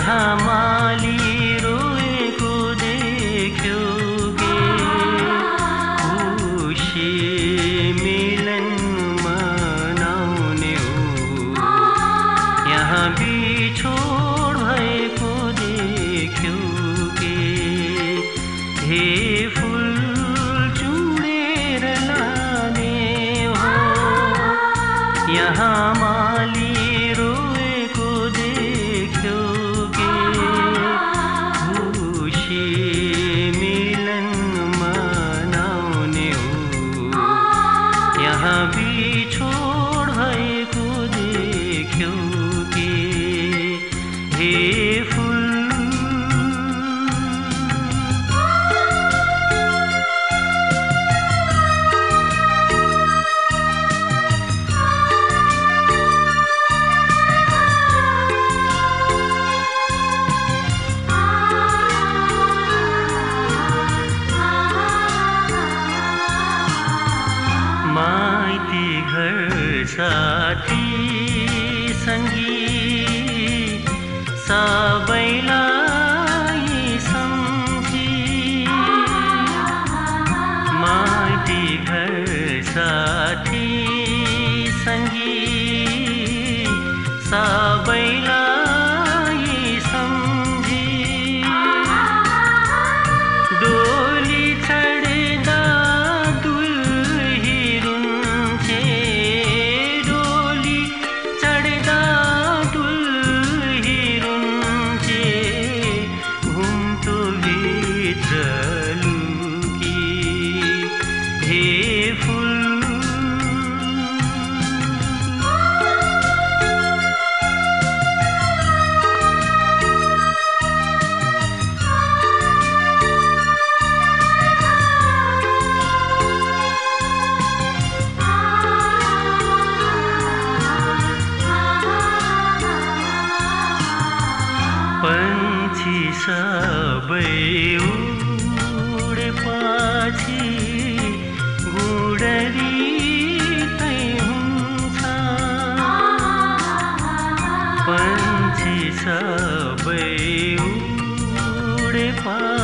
यहाँ माली रोएको देख्यो खुसी मिलन मनाउने हो यहाँ बिछोड फुल। माइती घर साथी सङ्गी माइती घर साथी पन्छी सबै उडेपछि गुडरी तै हुन्छ पन्छी सबै उडेपछि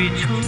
बिछू